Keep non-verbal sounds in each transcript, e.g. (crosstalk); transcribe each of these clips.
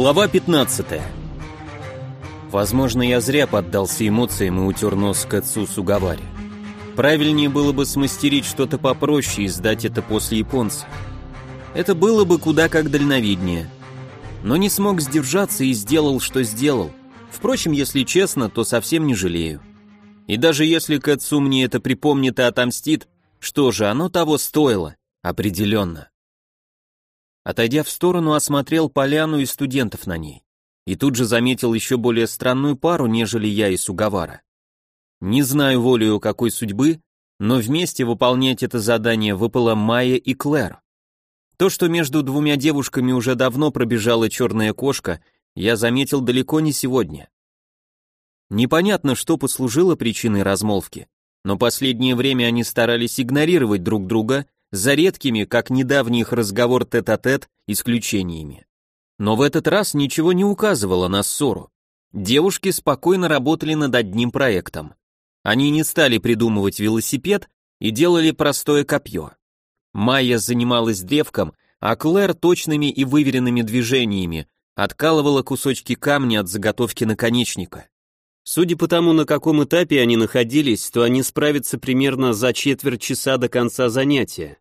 Глава 15 Возможно, я зря поддался эмоциям и утер нос к отцу Сугавари. Правильнее было бы смастерить что-то попроще и сдать это после японца. Это было бы куда как дальновиднее. Но не смог сдержаться и сделал, что сделал. Впрочем, если честно, то совсем не жалею. И даже если Кэтсу мне это припомнит и отомстит, что же, оно того стоило, определенно. Отойдя в сторону, осмотрел поляну и студентов на ней. И тут же заметил еще более странную пару, нежели я и Сугавара. Не знаю волею какой судьбы, но вместе выполнять это задание выпало Майя и Клэр. То, что между двумя девушками уже давно пробежала черная кошка, я заметил далеко не сегодня. Непонятно, что послужило причиной размолвки, но последнее время они старались игнорировать друг друга за редкими, как недавний их разговор тет-а-тет, -тет, исключениями. Но в этот раз ничего не указывало на ссору. Девушки спокойно работали над одним проектом. Они не стали придумывать велосипед и делали простое копье. Майя занималась древком, а Клэр точными и выверенными движениями откалывала кусочки камня от заготовки наконечника. Судя по тому, на каком этапе они находились, то они справятся примерно за четверть часа до конца занятия.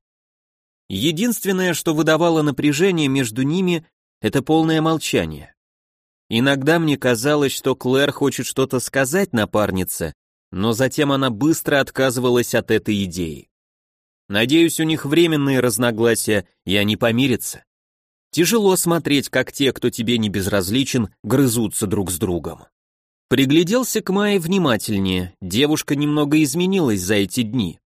Единственное, что выдавало напряжение между ними, это полное молчание. Иногда мне казалось, что Клэр хочет что-то сказать напарнице, но затем она быстро отказывалась от этой идеи. Надеюсь, у них временные разногласия, и они помирятся. Тяжело смотреть, как те, кто тебе не безразличен, грызутся друг с другом. Пригляделся к Майе внимательнее, девушка немного изменилась за эти дни.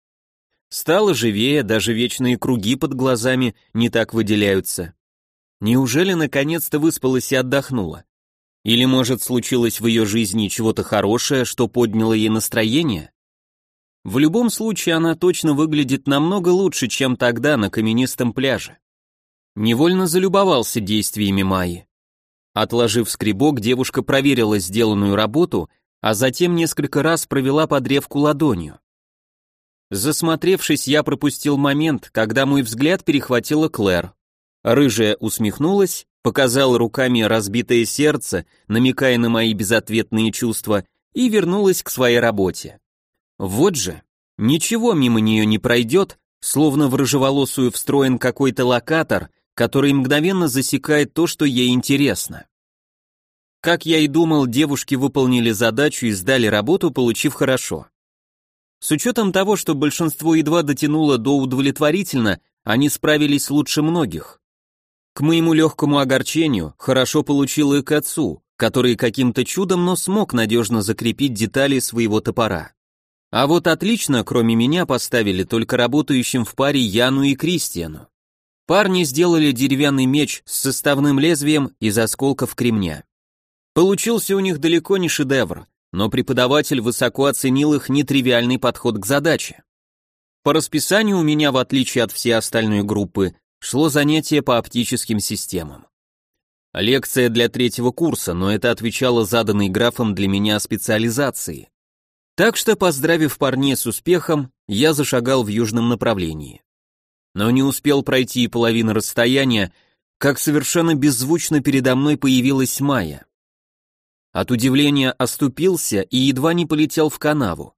Стало живее, даже вечные круги под глазами не так выделяются. Неужели наконец-то выспалась и отдохнула? Или, может, случилось в ее жизни чего-то хорошее, что подняло ей настроение? В любом случае, она точно выглядит намного лучше, чем тогда на каменистом пляже. Невольно залюбовался действиями Майи. Отложив скребок, девушка проверила сделанную работу, а затем несколько раз провела по древку ладонью. Засмотревшись, я пропустил момент, когда мой взгляд перехватила Клэр. Рыжая усмехнулась, показала руками разбитое сердце, намекая на мои безответные чувства, и вернулась к своей работе. Вот же, ничего мимо нее не пройдет, словно в рыжеволосую встроен какой-то локатор, который мгновенно засекает то, что ей интересно. Как я и думал, девушки выполнили задачу и сдали работу, получив хорошо. С учетом того, что большинство едва дотянуло до удовлетворительно, они справились лучше многих. К моему легкому огорчению, хорошо получил и к отцу, который каким-то чудом, но смог надежно закрепить детали своего топора. А вот отлично, кроме меня, поставили только работающим в паре Яну и Кристиану. Парни сделали деревянный меч с составным лезвием из осколков кремня. Получился у них далеко не шедевр, но преподаватель высоко оценил их нетривиальный подход к задаче. По расписанию у меня, в отличие от всей остальной группы, шло занятие по оптическим системам. Лекция для третьего курса, но это отвечало заданной графом для меня специализации. Так что, поздравив парней с успехом, я зашагал в южном направлении. Но не успел пройти и половины расстояния, как совершенно беззвучно передо мной появилась Майя. От удивления оступился и едва не полетел в канаву.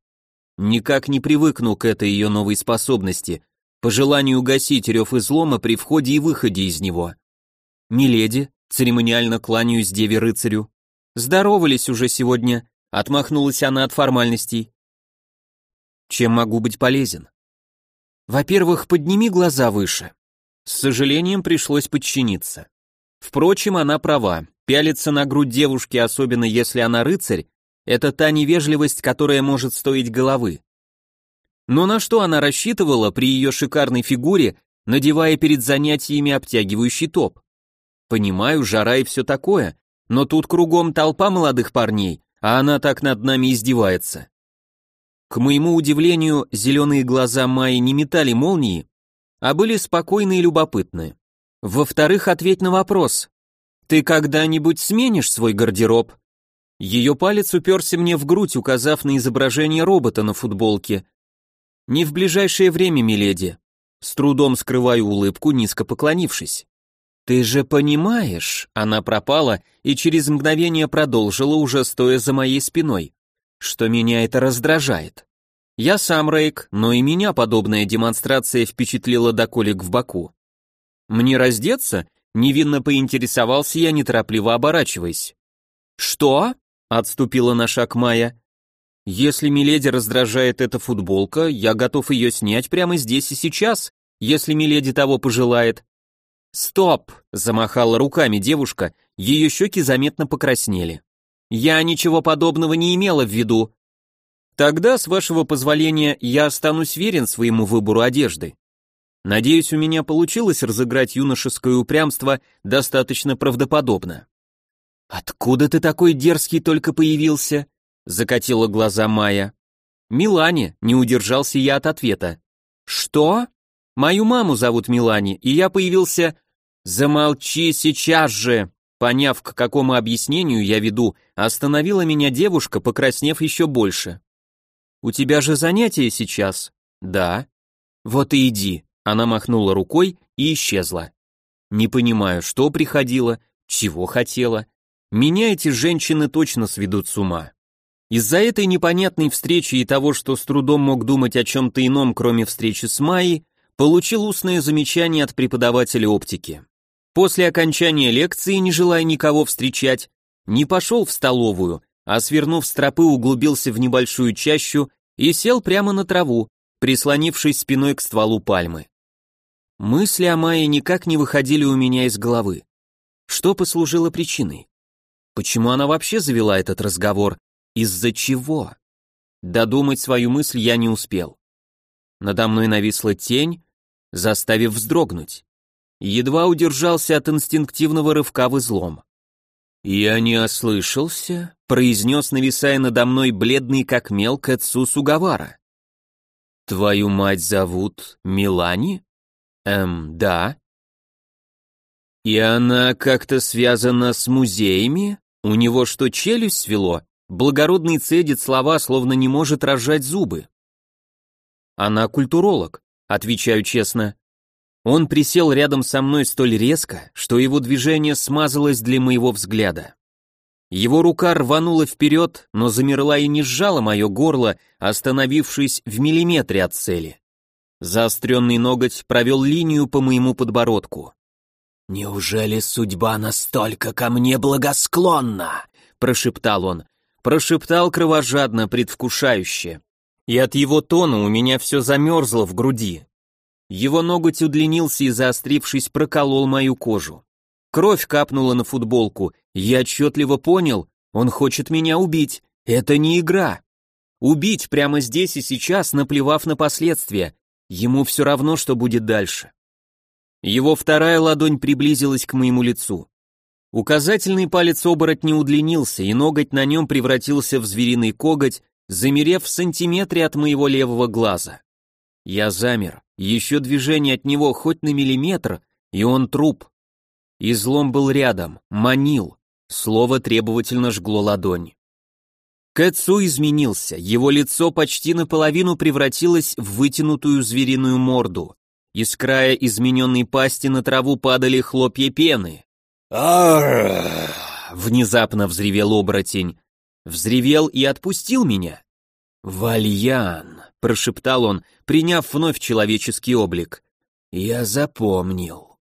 Никак не привыкну к этой ее новой способности, по желанию гасить рев излома при входе и выходе из него. «Миледи», церемониально кланяюсь деве-рыцарю. «Здоровались уже сегодня», — отмахнулась она от формальностей. «Чем могу быть полезен?» «Во-первых, подними глаза выше». С сожалением пришлось подчиниться. Впрочем, она права. Пялиться на грудь девушки, особенно если она рыцарь, это та невежливость, которая может стоить головы. Но на что она рассчитывала при ее шикарной фигуре, надевая перед занятиями обтягивающий топ? Понимаю, жара и все такое, но тут кругом толпа молодых парней, а она так над нами издевается. К моему удивлению, зеленые глаза Майи не метали молнии, а были спокойны и любопытны. Во-вторых, ответь на вопрос, «Ты когда-нибудь сменишь свой гардероб?» Ее палец уперся мне в грудь, указав на изображение робота на футболке. «Не в ближайшее время, миледи». С трудом скрываю улыбку, низко поклонившись. «Ты же понимаешь», она пропала и через мгновение продолжила, уже стоя за моей спиной, что меня это раздражает. Я сам Рейк, но и меня подобная демонстрация впечатлила до колик в боку. Мне раздеться? Невинно поинтересовался я, неторопливо оборачиваясь. «Что?» — отступила на шаг Майя. «Если Миледи раздражает эта футболка, я готов ее снять прямо здесь и сейчас, если Миледи того пожелает». «Стоп!» — замахала руками девушка, ее щеки заметно покраснели. «Я ничего подобного не имела в виду». «Тогда, с вашего позволения, я останусь верен своему выбору одежды. Надеюсь, у меня получилось разыграть юношеское упрямство достаточно правдоподобно». «Откуда ты такой дерзкий только появился?» — закатила глаза Майя. «Милане», — не удержался я от ответа. «Что?» «Мою маму зовут Милане, и я появился...» «Замолчи сейчас же!» Поняв, к какому объяснению я веду, остановила меня девушка, покраснев еще больше. «У тебя же занятие сейчас?» «Да». «Вот и иди», — она махнула рукой и исчезла. «Не понимаю, что приходило, чего хотела. Меня эти женщины точно сведут с ума». Из-за этой непонятной встречи и того, что с трудом мог думать о чем-то ином, кроме встречи с Майей, получил устное замечание от преподавателя оптики. После окончания лекции, не желая никого встречать, не пошел в столовую, а свернув с тропы углубился в небольшую чащу и сел прямо на траву, прислонившись спиной к стволу пальмы. Мысли о Майе никак не выходили у меня из головы. Что послужило причиной? Почему она вообще завела этот разговор? Из-за чего? Додумать свою мысль я не успел. Надо мной нависла тень, заставив вздрогнуть. Едва удержался от инстинктивного рывка в излом. «Я не ослышался», — произнес, нависая надо мной бледный как мел Кэтсу Сугавара. «Твою мать зовут Милани?» «Эм, да». «И она как-то связана с музеями? У него что, челюсть свело? Благородный цедит слова, словно не может разжать зубы». «Она культуролог», — отвечаю честно. Он присел рядом со мной столь резко, что его движение смазалось для моего взгляда. Его рука рванула вперед, но замерла и не сжала мое горло, остановившись в миллиметре от цели. Заостренный ноготь провел линию по моему подбородку. «Неужели судьба настолько ко мне благосклонна?» — прошептал он. Прошептал кровожадно, предвкушающе. И от его тона у меня все замерзло в груди. Его ноготь удлинился и, заострившись, проколол мою кожу. Кровь капнула на футболку, я отчетливо понял, он хочет меня убить. Это не игра. Убить прямо здесь и сейчас, наплевав на последствия. Ему все равно, что будет дальше. Его вторая ладонь приблизилась к моему лицу. Указательный палец оборотня удлинился, и ноготь на нем превратился в звериный коготь, замерев в сантиметре от моего левого глаза. Я замер. Еще движение от него хоть на миллиметр, и он труп. Излом был рядом, манил. Слово требовательно жгло ладонь. Кэтсу изменился, его лицо почти наполовину превратилось в вытянутую звериную морду. Из края измененной пасти на траву падали хлопья пены. Внезапно взревел оборотень. Взревел и отпустил меня. «Вальян», — прошептал он, приняв вновь человеческий облик. «Я запомнил».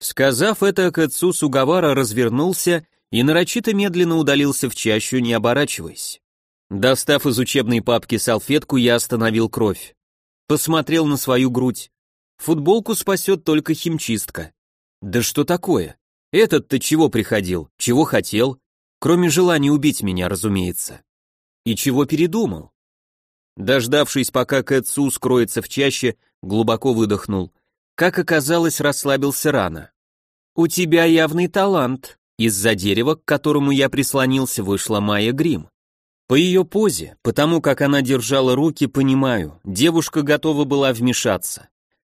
Сказав это, Кацу Сугавара развернулся и нарочито медленно удалился в чащу, не оборачиваясь. Достав из учебной папки салфетку, я остановил кровь. Посмотрел на свою грудь. Футболку спасет только химчистка. Да что такое? Этот-то чего приходил, чего хотел? Кроме желания убить меня, разумеется. И чего передумал? Дождавшись, пока Кэтсу скроется в чаще, глубоко выдохнул. Как оказалось, расслабился рано. «У тебя явный талант», из-за дерева, к которому я прислонился, вышла Майя Грим. По ее позе, потому как она держала руки, понимаю, девушка готова была вмешаться.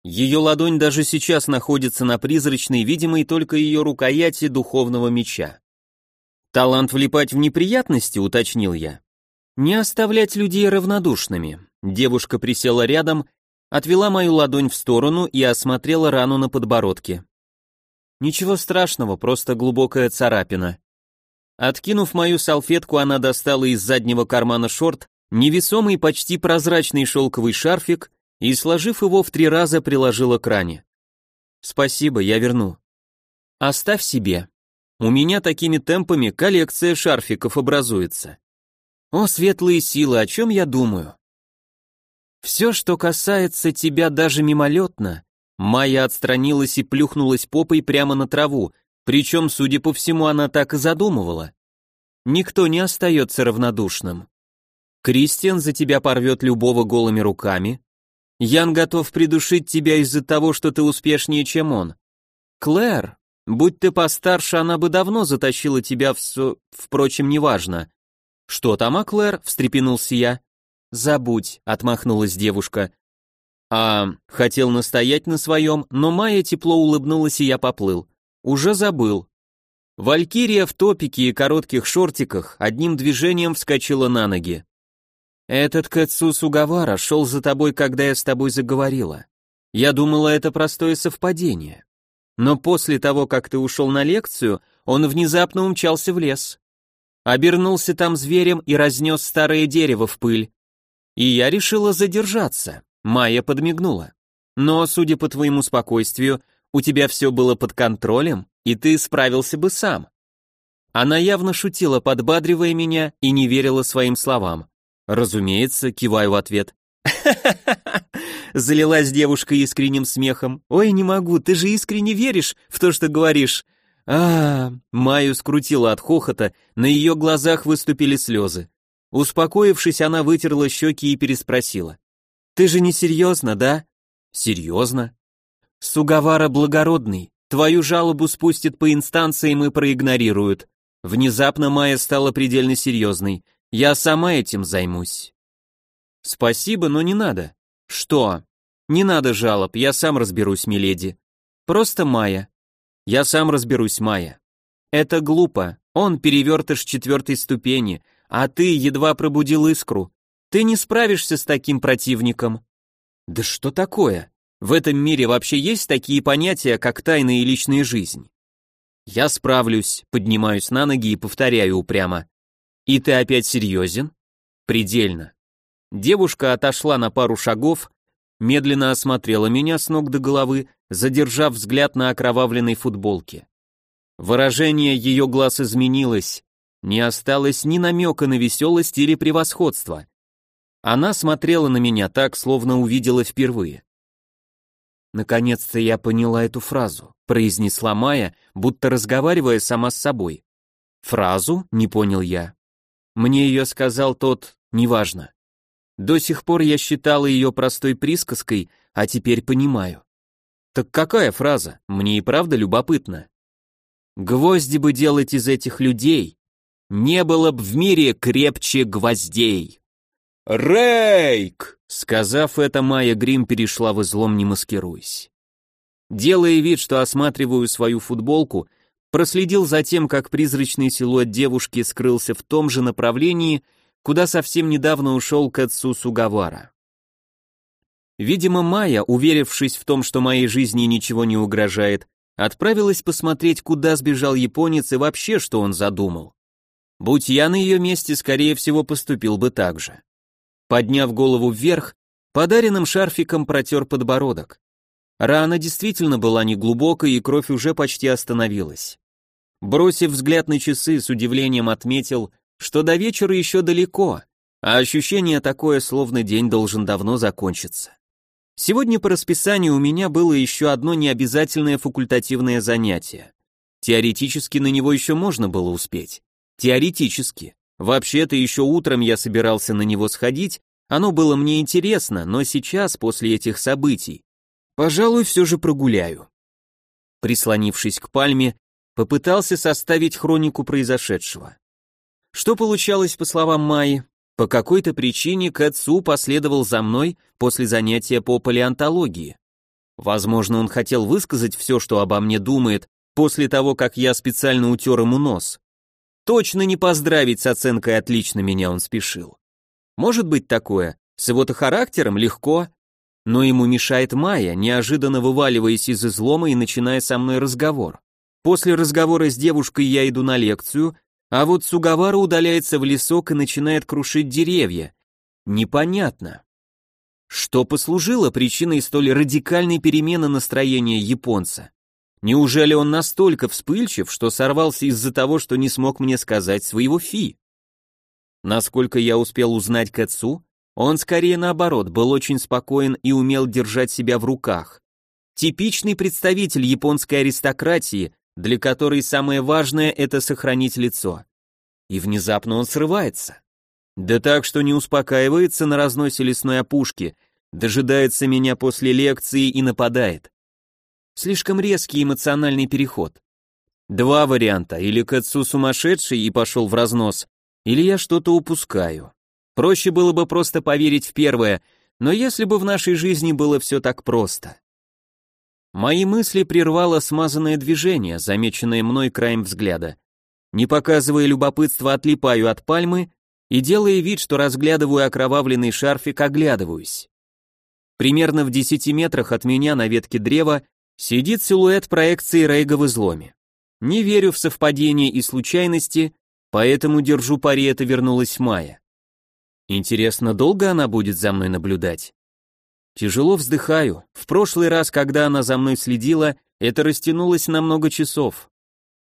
Ее ладонь даже сейчас находится на призрачной, видимой только ее рукояти духовного меча. «Талант влипать в неприятности», — уточнил я. Не оставлять людей равнодушными. Девушка присела рядом, отвела мою ладонь в сторону и осмотрела рану на подбородке. Ничего страшного, просто глубокая царапина. Откинув мою салфетку, она достала из заднего кармана шорт невесомый почти прозрачный шелковый шарфик и, сложив его в три раза, приложила к ране. «Спасибо, я верну». «Оставь себе. У меня такими темпами коллекция шарфиков образуется». «О, светлые силы, о чем я думаю?» «Все, что касается тебя даже мимолетно», Майя отстранилась и плюхнулась попой прямо на траву, причем, судя по всему, она так и задумывала. Никто не остается равнодушным. Кристиан за тебя порвет любого голыми руками. Ян готов придушить тебя из-за того, что ты успешнее, чем он. Клэр, будь ты постарше, она бы давно затащила тебя в. Впрочем, неважно. Что там, а Клэр? встрепенулся я. Забудь, отмахнулась девушка. А, хотел настоять на своем, но Майя тепло улыбнулась, и я поплыл. Уже забыл. Валькирия в топике и коротких шортиках одним движением вскочила на ноги. «Этот Кэтсу Сугавара шел за тобой, когда я с тобой заговорила. Я думала, это простое совпадение. Но после того, как ты ушел на лекцию, он внезапно умчался в лес. Обернулся там зверем и разнес старое дерево в пыль. И я решила задержаться». Майя подмигнула. «Но, судя по твоему спокойствию, у тебя все было под контролем, и ты справился бы сам». Она явно шутила, подбадривая меня, и не верила своим словам. Разумеется, киваю в ответ. (laughs) Залилась девушка искренним смехом. Ой, не могу, ты же искренне веришь в то, что говоришь. А, Майю скрутила от хохота, на ее глазах выступили слезы. Успокоившись, она вытерла щеки и переспросила. «Ты же не серьезно, да?» «Серьезно?» «Сугавара благородный, твою жалобу спустят по инстанциям и проигнорируют». Внезапно Майя стала предельно серьезной. Я сама этим займусь. Спасибо, но не надо. Что? Не надо жалоб, я сам разберусь, миледи. Просто Майя. Я сам разберусь, Майя. Это глупо. Он перевертыш четвертой ступени, а ты едва пробудил искру. Ты не справишься с таким противником. Да что такое? В этом мире вообще есть такие понятия, как тайна и личная жизнь? Я справлюсь, поднимаюсь на ноги и повторяю упрямо. «И ты опять серьезен?» «Предельно». Девушка отошла на пару шагов, медленно осмотрела меня с ног до головы, задержав взгляд на окровавленной футболке. Выражение ее глаз изменилось, не осталось ни намека на веселость или превосходство. Она смотрела на меня так, словно увидела впервые. «Наконец-то я поняла эту фразу», — произнесла Майя, будто разговаривая сама с собой. «Фразу?» — не понял я. Мне ее сказал тот, неважно. До сих пор я считала ее простой присказкой, а теперь понимаю. Так какая фраза? Мне и правда любопытно. Гвозди бы делать из этих людей. Не было б в мире крепче гвоздей. «Рейк!» Сказав это, Майя Грим перешла в излом, не маскируясь. Делая вид, что осматриваю свою футболку, проследил за тем, как призрачный силуэт девушки скрылся в том же направлении, куда совсем недавно ушел Кэтсу Сугавара. Видимо, Майя, уверившись в том, что моей жизни ничего не угрожает, отправилась посмотреть, куда сбежал японец и вообще, что он задумал. Будь я на ее месте, скорее всего, поступил бы так же. Подняв голову вверх, подаренным шарфиком протер подбородок. Рана действительно была неглубокой, и кровь уже почти остановилась. Бросив взгляд на часы, с удивлением отметил, что до вечера еще далеко, а ощущение такое, словно день должен давно закончиться. Сегодня по расписанию у меня было еще одно необязательное факультативное занятие. Теоретически на него еще можно было успеть. Теоретически. Вообще-то еще утром я собирался на него сходить, оно было мне интересно, но сейчас, после этих событий, пожалуй, все же прогуляю. Прислонившись к пальме, попытался составить хронику произошедшего. Что получалось по словам Майи? По какой-то причине Кэтсу последовал за мной после занятия по палеонтологии. Возможно, он хотел высказать все, что обо мне думает, после того, как я специально утер ему нос. Точно не поздравить с оценкой «отлично» меня он спешил. Может быть такое, с его-то характером легко, но ему мешает Майя, неожиданно вываливаясь из излома и начиная со мной разговор. После разговора с девушкой я иду на лекцию, а вот Сугавара удаляется в лесок и начинает крушить деревья. Непонятно. Что послужило причиной столь радикальной перемены настроения японца? Неужели он настолько вспыльчив, что сорвался из-за того, что не смог мне сказать своего фи? Насколько я успел узнать Кэтсу, он скорее наоборот был очень спокоен и умел держать себя в руках. Типичный представитель японской аристократии, для которой самое важное это сохранить лицо. И внезапно он срывается. Да так, что не успокаивается на разносе лесной опушки, дожидается меня после лекции и нападает. Слишком резкий эмоциональный переход. Два варианта, или Кэтсу сумасшедший и пошел в разнос, или я что-то упускаю. Проще было бы просто поверить в первое, но если бы в нашей жизни было все так просто. Мои мысли прервало смазанное движение, замеченное мной краем взгляда. Не показывая любопытства, отлипаю от пальмы и, делая вид, что разглядываю окровавленный шарфик, оглядываюсь. Примерно в десяти метрах от меня на ветке древа сидит силуэт проекции Рейга в изломе. Не верю в совпадение и случайности, поэтому держу пари, это вернулась Майя. Интересно, долго она будет за мной наблюдать? Тяжело вздыхаю. В прошлый раз, когда она за мной следила, это растянулось на много часов.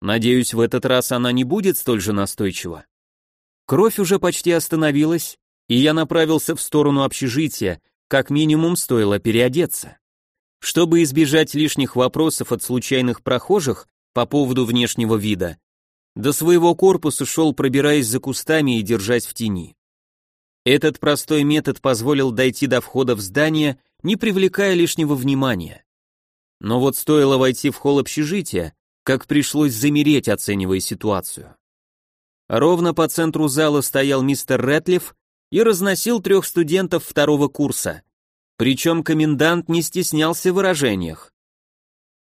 Надеюсь, в этот раз она не будет столь же настойчива. Кровь уже почти остановилась, и я направился в сторону общежития, как минимум стоило переодеться. Чтобы избежать лишних вопросов от случайных прохожих по поводу внешнего вида, до своего корпуса шел, пробираясь за кустами и держась в тени. Этот простой метод позволил дойти до входа в здание, не привлекая лишнего внимания. Но вот стоило войти в холл общежития, как пришлось замереть, оценивая ситуацию. Ровно по центру зала стоял мистер Рэтлиф и разносил трех студентов второго курса. Причем комендант не стеснялся в выражениях.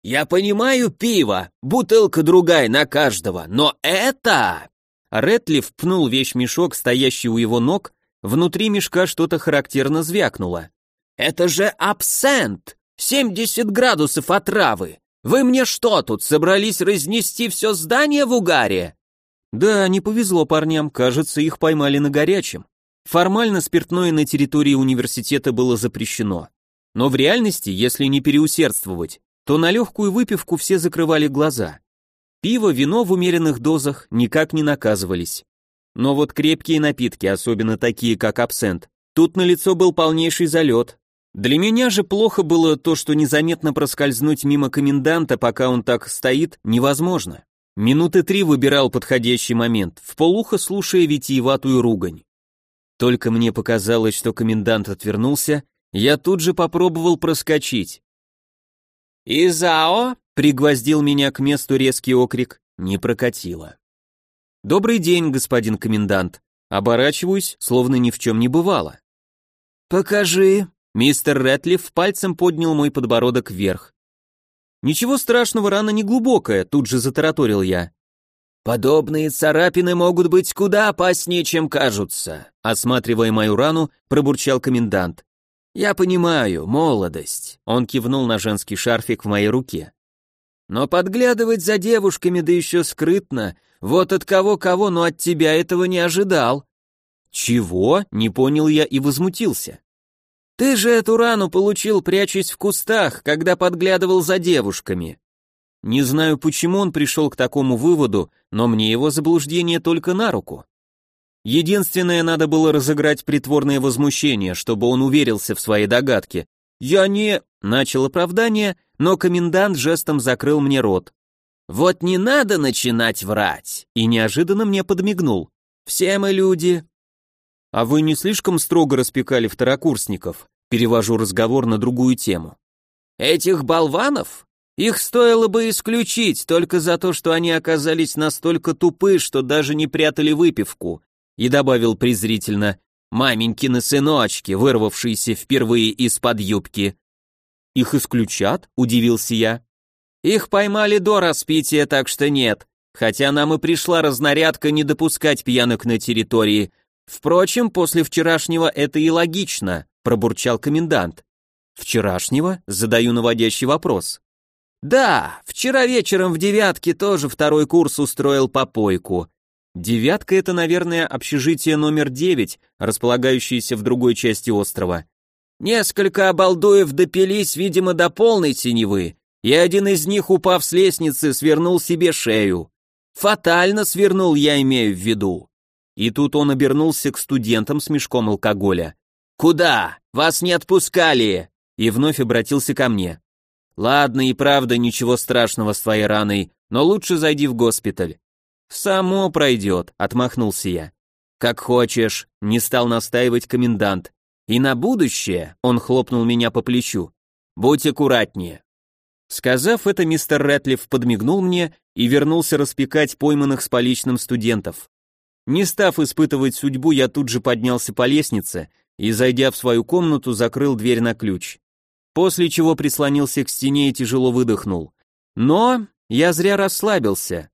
«Я понимаю пиво, бутылка другая на каждого, но это...» Рэтлиф пнул вещмешок, стоящий у его ног, внутри мешка что-то характерно звякнуло. «Это же абсент! 70 градусов отравы! Вы мне что тут, собрались разнести все здание в угаре?» Да, не повезло парням, кажется, их поймали на горячем. Формально спиртное на территории университета было запрещено. Но в реальности, если не переусердствовать, то на легкую выпивку все закрывали глаза. Пиво, вино в умеренных дозах никак не наказывались. Но вот крепкие напитки, особенно такие как абсент, тут на лицо был полнейший залет. Для меня же плохо было то, что незаметно проскользнуть мимо коменданта, пока он так стоит, невозможно. Минуты три выбирал подходящий момент, в полухо слушая витиеватую ругань. Только мне показалось, что комендант отвернулся, я тут же попробовал проскочить. «Изао!» — пригвоздил меня к месту резкий окрик, не прокатило. «Добрый день, господин комендант!» Оборачиваюсь, словно ни в чем не бывало. «Покажи!» Мистер Рэтлиф пальцем поднял мой подбородок вверх. «Ничего страшного, рана не глубокая», тут же затараторил я. «Подобные царапины могут быть куда опаснее, чем кажутся», осматривая мою рану, пробурчал комендант. «Я понимаю, молодость», он кивнул на женский шарфик в моей руке. «Но подглядывать за девушками, да еще скрытно, вот от кого-кого, но от тебя этого не ожидал». «Чего?» — не понял я и возмутился. «Ты же эту рану получил, прячась в кустах, когда подглядывал за девушками. Не знаю, почему он пришел к такому выводу, но мне его заблуждение только на руку. Единственное, надо было разыграть притворное возмущение, чтобы он уверился в своей догадке. «Я не...» — начал оправдание, но комендант жестом закрыл мне рот. «Вот не надо начинать врать!» И неожиданно мне подмигнул. «Все мы люди!» «А вы не слишком строго распекали второкурсников?» Перевожу разговор на другую тему. «Этих болванов? Их стоило бы исключить только за то, что они оказались настолько тупы, что даже не прятали выпивку, и добавил презрительно, маменькины сыночки, вырвавшиеся впервые из-под юбки. Их исключат? Удивился я. Их поймали до распития, так что нет, хотя нам и пришла разнарядка не допускать пьянок на территории. Впрочем, после вчерашнего это и логично, пробурчал комендант. Вчерашнего? Задаю наводящий вопрос. Да, вчера вечером в девятке тоже второй курс устроил попойку. Девятка это, наверное, общежитие номер девять, располагающееся в другой части острова. Несколько обалдуев допились, видимо, до полной теневы, и один из них, упав с лестницы, свернул себе шею. Фатально свернул, я имею в виду. И тут он обернулся к студентам с мешком алкоголя. «Куда? Вас не отпускали!» И вновь обратился ко мне. «Ладно, и правда, ничего страшного с твоей раной, но лучше зайди в госпиталь». «Само пройдет», — отмахнулся я. «Как хочешь», — не стал настаивать комендант. «И на будущее», — он хлопнул меня по плечу, — «будь аккуратнее». Сказав это, мистер Рэтлиф подмигнул мне и вернулся распекать пойманных с поличным студентов. Не став испытывать судьбу, я тут же поднялся по лестнице и, зайдя в свою комнату, закрыл дверь на ключ. После чего прислонился к стене и тяжело выдохнул. Но я зря расслабился.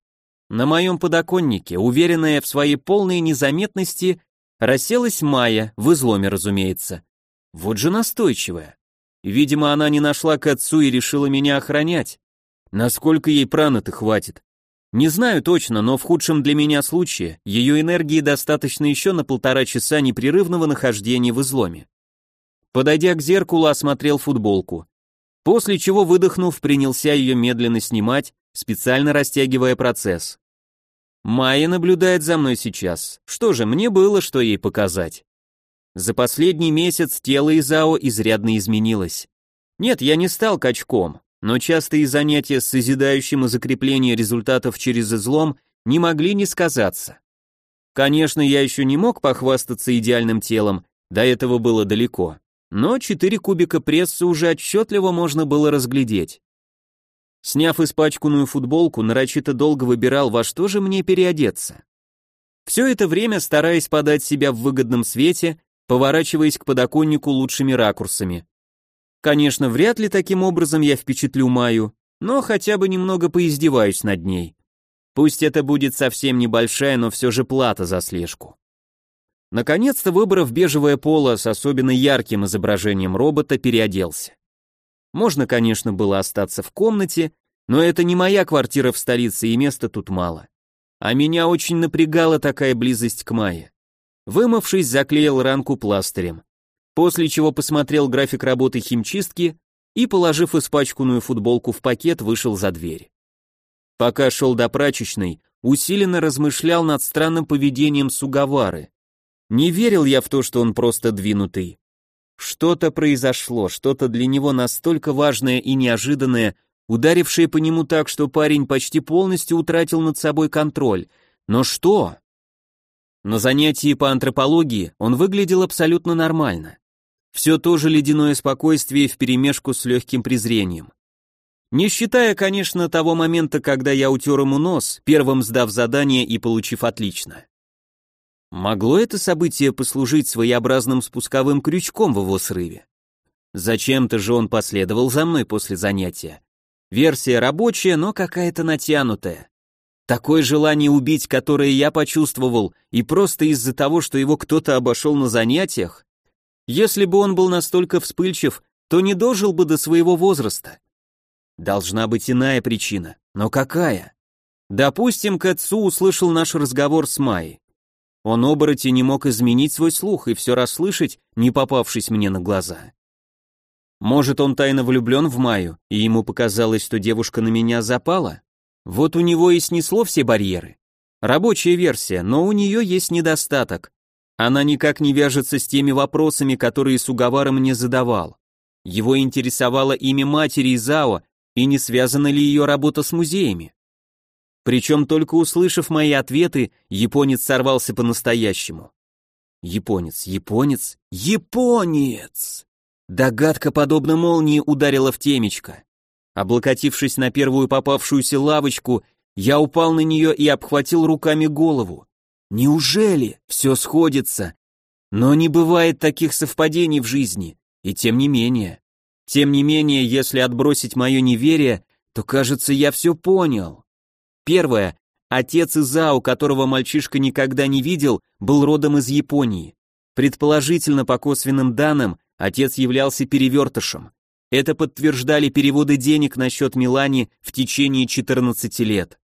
На моем подоконнике, уверенная в своей полной незаметности, расселась Майя, в изломе, разумеется. Вот же настойчивая. Видимо, она не нашла к отцу и решила меня охранять. Насколько ей прана-то хватит? Не знаю точно, но в худшем для меня случае ее энергии достаточно еще на полтора часа непрерывного нахождения в изломе. Подойдя к зеркалу, осмотрел футболку. После чего, выдохнув, принялся ее медленно снимать, специально растягивая процесс. Майя наблюдает за мной сейчас. Что же, мне было что ей показать. За последний месяц тело Изао изрядно изменилось. Нет, я не стал качком, но частые занятия с созидающим и закрепление результатов через излом не могли не сказаться. Конечно, я еще не мог похвастаться идеальным телом, до этого было далеко, но четыре кубика пресса уже отчетливо можно было разглядеть. Сняв испачканную футболку, нарочито долго выбирал, во что же мне переодеться. Все это время стараясь подать себя в выгодном свете, поворачиваясь к подоконнику лучшими ракурсами. Конечно, вряд ли таким образом я впечатлю Маю, но хотя бы немного поиздеваюсь над ней. Пусть это будет совсем небольшая, но все же плата за слежку. Наконец-то, выбрав бежевое поло с особенно ярким изображением робота, переоделся. Можно, конечно, было остаться в комнате, но это не моя квартира в столице, и места тут мало. А меня очень напрягала такая близость к Майе. Вымывшись, заклеил ранку пластырем после чего посмотрел график работы химчистки и, положив испачканную футболку в пакет, вышел за дверь. Пока шел до прачечной, усиленно размышлял над странным поведением Сугавары. Не верил я в то, что он просто двинутый. Что-то произошло, что-то для него настолько важное и неожиданное, ударившее по нему так, что парень почти полностью утратил над собой контроль. Но что? На занятии по антропологии он выглядел абсолютно нормально. Все то же ледяное спокойствие вперемешку с легким презрением. Не считая, конечно, того момента, когда я утер ему нос, первым сдав задание и получив отлично. Могло это событие послужить своеобразным спусковым крючком в его срыве? Зачем-то же он последовал за мной после занятия. Версия рабочая, но какая-то натянутая. Такое желание убить, которое я почувствовал, и просто из-за того, что его кто-то обошел на занятиях, если бы он был настолько вспыльчив, то не дожил бы до своего возраста. Должна быть иная причина. Но какая? Допустим, Кэтсу услышал наш разговор с Майей. Он обороти не мог изменить свой слух и все расслышать, не попавшись мне на глаза. Может, он тайно влюблен в Майю, и ему показалось, что девушка на меня запала? Вот у него и снесло все барьеры. Рабочая версия, но у нее есть недостаток. Она никак не вяжется с теми вопросами, которые Сугавара мне задавал. Его интересовало имя матери Изао и не связана ли ее работа с музеями. Причем только услышав мои ответы, японец сорвался по-настоящему. Японец, японец, японец! Догадка, подобно молнии, ударила в темечко. Облокотившись на первую попавшуюся лавочку, я упал на нее и обхватил руками голову. Неужели все сходится? Но не бывает таких совпадений в жизни, и тем не менее. Тем не менее, если отбросить мое неверие, то, кажется, я все понял. Первое. Отец Изао, которого мальчишка никогда не видел, был родом из Японии. Предположительно, по косвенным данным, отец являлся перевертышем. Это подтверждали переводы денег на счет Милани в течение 14 лет.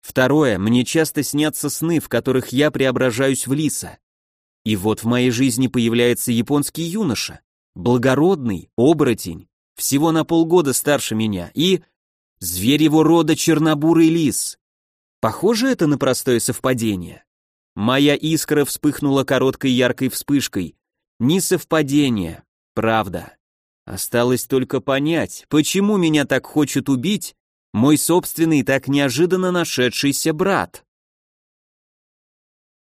Второе, мне часто снятся сны, в которых я преображаюсь в лиса. И вот в моей жизни появляется японский юноша, благородный, оборотень, всего на полгода старше меня, и... Зверь его рода чернобурый лис. Похоже это на простое совпадение. Моя искра вспыхнула короткой яркой вспышкой. Не совпадение, правда. Осталось только понять, почему меня так хочет убить мой собственный так неожиданно нашедшийся брат.